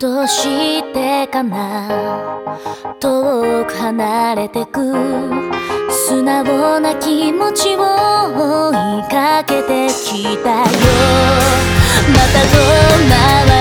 どうしてかな？遠く離れてく。素直な気持ちを追いかけてきたよ。またどんな